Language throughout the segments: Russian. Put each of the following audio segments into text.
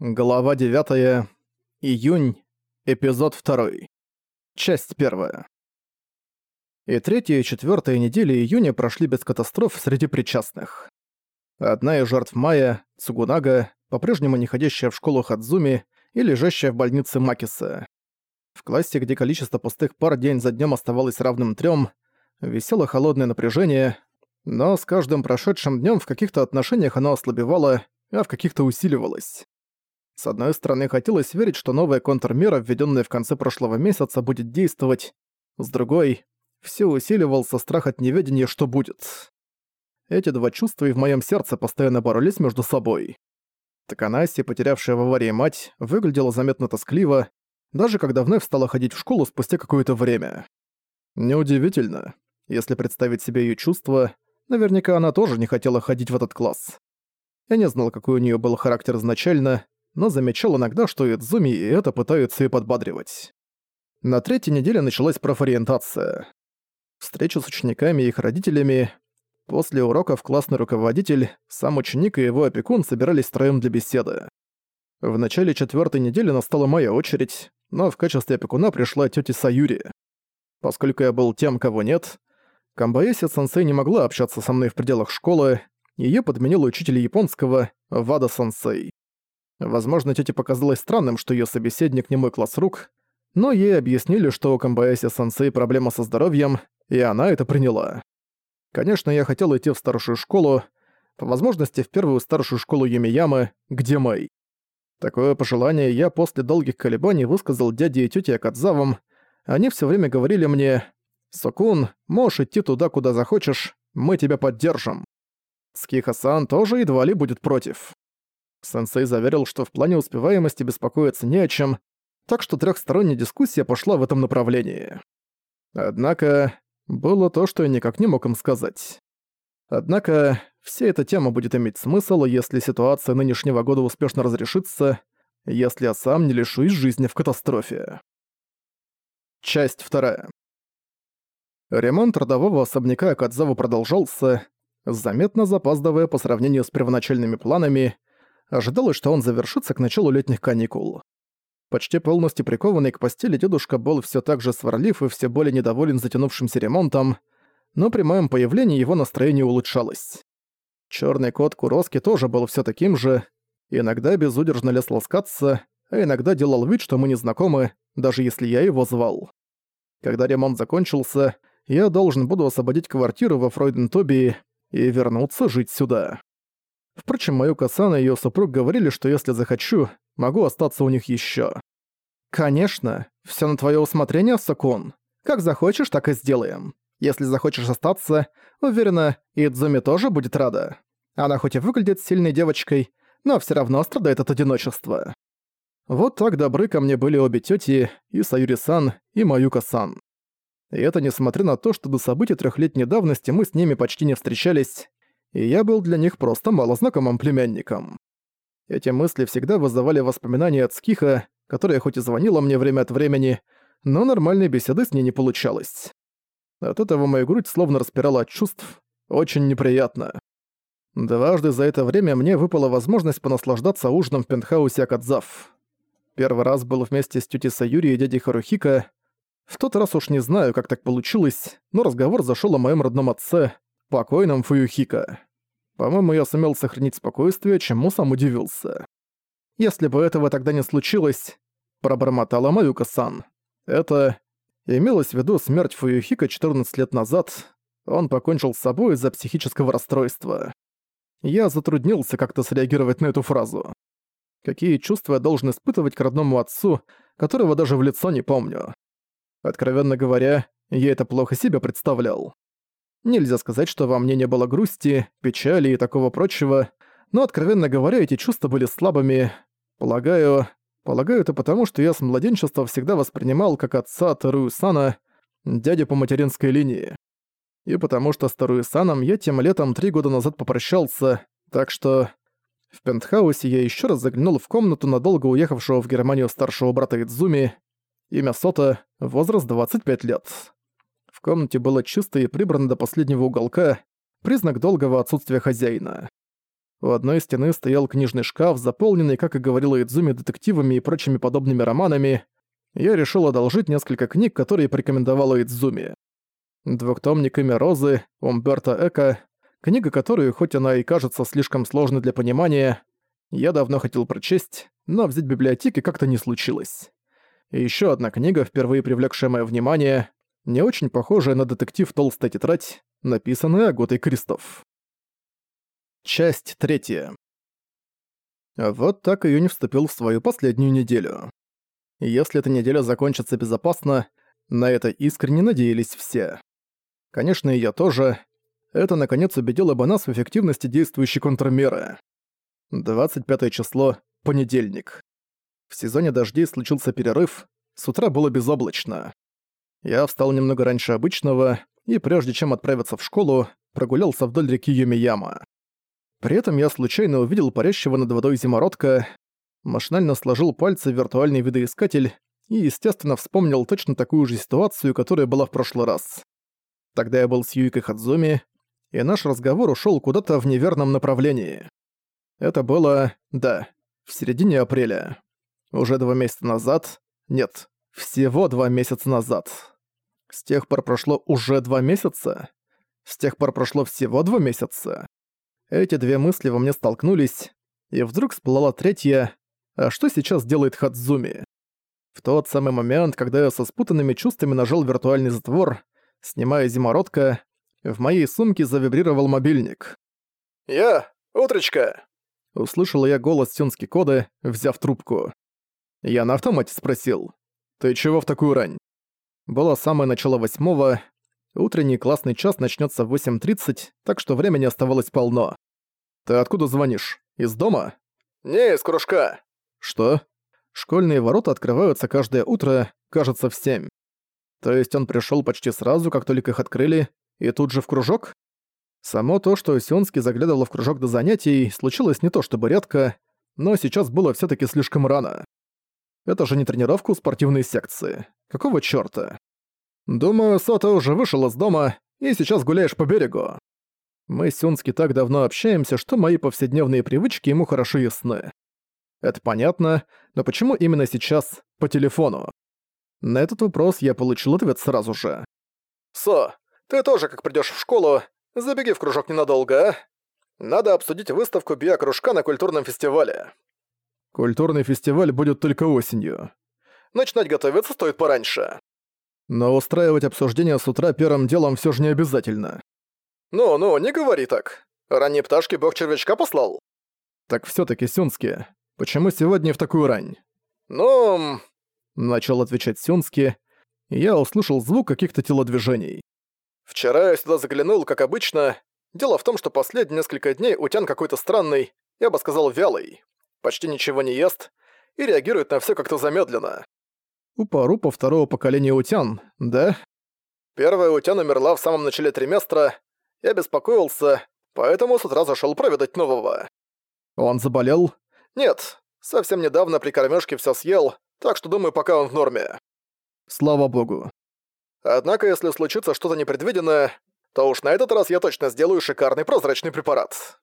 Глава 9. Июнь. Эпизод 2. Часть 1. И третья и четвертая недели июня прошли без катастроф среди причастных. Одна из жертв Мая, Цугунага, по-прежнему не ходящая в школу Хадзуми и лежащая в больнице Макиса. В классе, где количество пустых пар день за днем оставалось равным трем, висело холодное напряжение, но с каждым прошедшим днем в каких-то отношениях оно ослабевало, а в каких-то усиливалось. С одной стороны, хотелось верить, что новая контрмера, введенная в конце прошлого месяца, будет действовать. С другой, все усиливался страх от неведения, что будет. Эти два чувства и в моем сердце постоянно боролись между собой. Таканаси, потерявшая в аварии мать, выглядела заметно тоскливо, даже когда вновь стала ходить в школу спустя какое-то время. Неудивительно. Если представить себе ее чувства, наверняка она тоже не хотела ходить в этот класс. Я не знал, какой у нее был характер изначально, но замечал иногда, что Идзуми и это пытаются ее подбадривать. На третьей неделе началась профориентация. Встреча с учениками и их родителями. После уроков классный руководитель, сам ученик и его опекун собирались втроём для беседы. В начале четвертой недели настала моя очередь, но в качестве опекуна пришла тётя Саюри. Поскольку я был тем, кого нет, Камбаэси-сенсей не могла общаться со мной в пределах школы, её подменил учитель японского Вада-сенсей. Возможно, тете показалось странным, что ее собеседник не мой класс рук, но ей объяснили, что у Камбаэси-сенсей проблема со здоровьем, и она это приняла. Конечно, я хотел идти в старшую школу, по возможности в первую старшую школу Юмиямы, где Мэй. Такое пожелание я после долгих колебаний высказал дяде и тете Акадзавам. Они все время говорили мне «Сокун, можешь идти туда, куда захочешь, мы тебя поддержим». Скиха-сан тоже едва ли будет против. Сенсей заверил, что в плане успеваемости беспокоиться не о чем, так что трехсторонняя дискуссия пошла в этом направлении. Однако, было то, что я никак не мог им сказать. Однако, вся эта тема будет иметь смысл, если ситуация нынешнего года успешно разрешится, если я сам не лишусь жизни в катастрофе. Часть вторая. Ремонт родового особняка Акадзаву продолжался, заметно запаздывая по сравнению с первоначальными планами, Ожидалось, что он завершится к началу летних каникул. Почти полностью прикованный к постели дедушка был все так же сварлив и все более недоволен затянувшимся ремонтом, но при моем появлении его настроение улучшалось. Черный кот Куроски тоже был все таким же, иногда безудержно лез ласкаться, а иногда делал вид, что мы не знакомы, даже если я его звал. Когда ремонт закончился, я должен буду освободить квартиру во Фройден-Тобии и вернуться жить сюда. Впрочем, Маюка-сан и её супруг говорили, что если захочу, могу остаться у них ещё. «Конечно, всё на твоё усмотрение, Сакун. Как захочешь, так и сделаем. Если захочешь остаться, уверена, Идзуми тоже будет рада. Она хоть и выглядит сильной девочкой, но всё равно страдает от одиночества». Вот так добры ко мне были обе тёти, и Саюри-сан, и Маюка-сан. И это несмотря на то, что до событий трёхлетней давности мы с ними почти не встречались, и я был для них просто малознакомым племянником. Эти мысли всегда вызывали воспоминания от Скиха, которая хоть и звонила мне время от времени, но нормальной беседы с ней не получалось. От этого мою грудь словно распирала от чувств. Очень неприятно. Дважды за это время мне выпала возможность понаслаждаться ужином в пентхаусе Акадзав. Первый раз был вместе с тетей Саюри и дядей Харухика. В тот раз уж не знаю, как так получилось, но разговор зашел о моем родном отце, покойном Фуюхика. По-моему, я сумел сохранить спокойствие, чему сам удивился. Если бы этого тогда не случилось, пробормотала Маюка-сан. Это... Имелось в виду смерть Фуюхика 14 лет назад. Он покончил с собой из-за психического расстройства. Я затруднился как-то среагировать на эту фразу. Какие чувства я должен испытывать к родному отцу, которого даже в лицо не помню. Откровенно говоря, я это плохо себе представлял. Нельзя сказать, что во мне не было грусти, печали и такого прочего, но, откровенно говоря, эти чувства были слабыми. Полагаю... Полагаю, это потому, что я с младенчества всегда воспринимал как отца Тарую Сана, дядю по материнской линии. И потому что с Тарую Саном я тем летом три года назад попрощался, так что... В пентхаусе я еще раз заглянул в комнату надолго уехавшего в Германию старшего брата Идзуми, имя Сота, возраст 25 лет. В комнате было чисто и прибрано до последнего уголка, признак долгого отсутствия хозяина. У одной стены стоял книжный шкаф, заполненный, как и говорила Идзуми, детективами и прочими подобными романами. Я решил одолжить несколько книг, которые порекомендовала Идзуми. Двухтомник «Имя Розы» Умберто Эко, книга которую, хоть она и кажется слишком сложной для понимания, я давно хотел прочесть, но взять в библиотеке как-то не случилось. И ещё одна книга, впервые привлекшая моё внимание, не очень похожая на детектив «Толстая тетрадь», написанная Аготой Кристоф. Часть третья. Вот так июнь вступил в свою последнюю неделю. Если эта неделя закончится безопасно, на это искренне надеялись все. Конечно, и я тоже. Это, наконец, убедило бы нас в эффективности действующей контрмеры. 25 число, понедельник. В сезоне дождей случился перерыв, с утра было безоблачно. Я встал немного раньше обычного и, прежде чем отправиться в школу, прогулялся вдоль реки Юмияма. При этом я случайно увидел парящего над водой зимородка, машинально сложил пальцы в виртуальный видоискатель и, естественно, вспомнил точно такую же ситуацию, которая была в прошлый раз. Тогда я был с Юикой Хадзуми, и наш разговор ушел куда-то в неверном направлении. Это было, да, в середине апреля. Уже два месяца назад. Нет, всего два месяца назад. С тех пор прошло уже два месяца? С тех пор прошло всего два месяца? Эти две мысли во мне столкнулись, и вдруг всплыла третья «А что сейчас делает Хадзуми?» В тот самый момент, когда я со спутанными чувствами нажал виртуальный затвор, снимая зимородка, в моей сумке завибрировал мобильник. «Я, утречка!» Услышал я голос Сюнски Коды, взяв трубку. Я на автомате спросил. «Ты чего в такую рань?» Было самое начало восьмого, Утренний классный час начнется в 8.30, так что времени оставалось полно. «Ты откуда звонишь? Из дома?» «Не, из кружка». «Что?» Школьные ворота открываются каждое утро, кажется, в семь. То есть он пришел почти сразу, как только их открыли, и тут же в кружок? Само то, что Сионский заглядывал в кружок до занятий, случилось не то чтобы редко, но сейчас было все таки слишком рано. Это же не тренировка у спортивной секции. Какого чёрта? Думаю, Сота уже вышел из дома и сейчас гуляешь по берегу. Мы с Сюнски так давно общаемся, что мои повседневные привычки ему хорошо ясны. Это понятно, но почему именно сейчас по телефону? На этот вопрос я получил ответ сразу же. «Со, ты тоже, как придёшь в школу, забеги в кружок ненадолго, а? Надо обсудить выставку биокружка на культурном фестивале». «Культурный фестиваль будет только осенью». «Начинать готовиться стоит пораньше». Но устраивать обсуждение с утра первым делом все же не обязательно. «Ну-ну, не говори так. Ранние пташки бог червячка послал?» «Так все таки Сюнски, почему сегодня в такую рань?» «Ну...» Начал отвечать Сюнски, и я услышал звук каких-то телодвижений. «Вчера я сюда заглянул, как обычно. Дело в том, что последние несколько дней утян какой-то странный, я бы сказал, вялый. Почти ничего не ест и реагирует на все как-то замедленно. У Парупа второго поколения утян, да? Первая утян умерла в самом начале триместра. Я беспокоился, поэтому с утра зашел проведать нового. Он заболел? Нет, совсем недавно при кормежке все съел, так что думаю, пока он в норме. Слава богу. Однако, если случится что-то непредвиденное, то уж на этот раз я точно сделаю шикарный прозрачный препарат.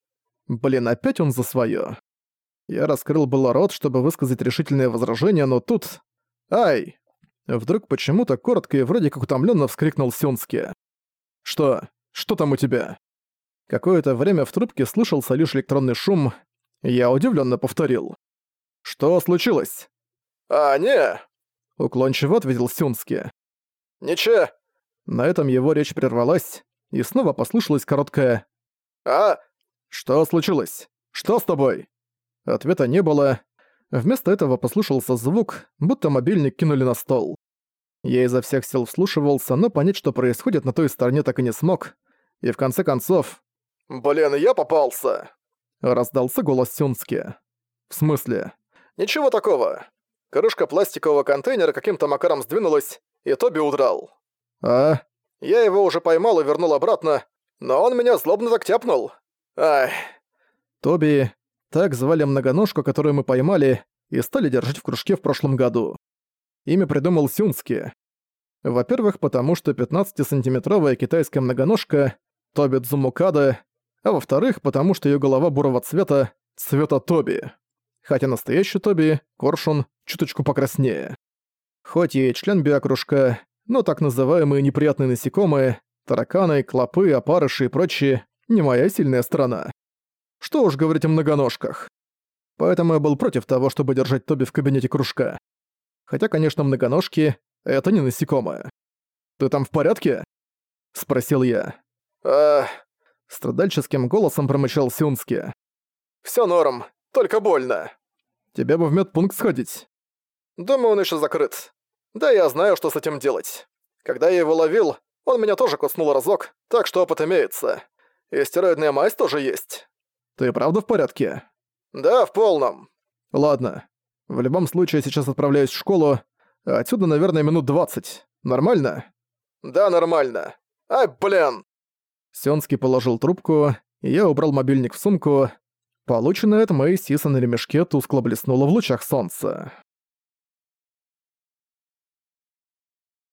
Блин, опять он за своё. Я раскрыл было рот, чтобы высказать решительное возражение, но тут... «Ай!» Вдруг почему-то коротко и вроде как утомленно вскрикнул Сюнски. «Что? Что там у тебя?» Какое-то время в трубке слышался лишь электронный шум. Я удивленно повторил. «Что случилось?» «А, не!» Уклончиво ответил Сюнски. «Ничего». На этом его речь прервалась, и снова послышалось короткое «А?» «Что случилось? Что с тобой?» Ответа не было, Вместо этого послышался звук, будто мобильник кинули на стол. Я изо всех сил вслушивался, но понять, что происходит на той стороне, так и не смог. И в конце концов... «Блин, я попался!» Раздался голос Сюнски. «В смысле?» «Ничего такого. Крышка пластикового контейнера каким-то макаром сдвинулась, и Тоби удрал». «А?» «Я его уже поймал и вернул обратно, но он меня злобно так тяпнул. Ай...» Тоби так звали многоножку, которую мы поймали и стали держать в кружке в прошлом году. Имя придумал Сюнски. Во-первых, потому что 15-сантиметровая китайская многоножка Тоби Дзумукада а во-вторых, потому что ее голова бурого цвета — цвета Тоби. Хотя настоящий Тоби, Коршун, чуточку покраснее. Хоть и член биокружка, но так называемые неприятные насекомые, тараканы, клопы, опарыши и прочие — не моя сильная сторона. Что уж говорить о многоножках. Поэтому я был против того, чтобы держать Тоби в кабинете кружка. Хотя, конечно, многоножки — это не насекомое. «Ты там в порядке?» — спросил я. «Ах...» — страдальческим голосом промычал Сюнски. «Всё норм, только больно. Тебе бы в медпункт сходить». «Думаю, он ещё закрыт. Да я знаю, что с этим делать. Когда я его ловил, он меня тоже куснул разок, так что опыт имеется. И стероидная мазь тоже есть». «Ты правда в порядке?» «Да, в полном». «Ладно. В любом случае, сейчас отправляюсь в школу. Отсюда, наверное, минут двадцать. Нормально?» «Да, нормально. Ай, блин!» Сёнский положил трубку, и я убрал мобильник в сумку. Полученное от моей Сиса на ремешке тускло блеснуло в лучах солнца.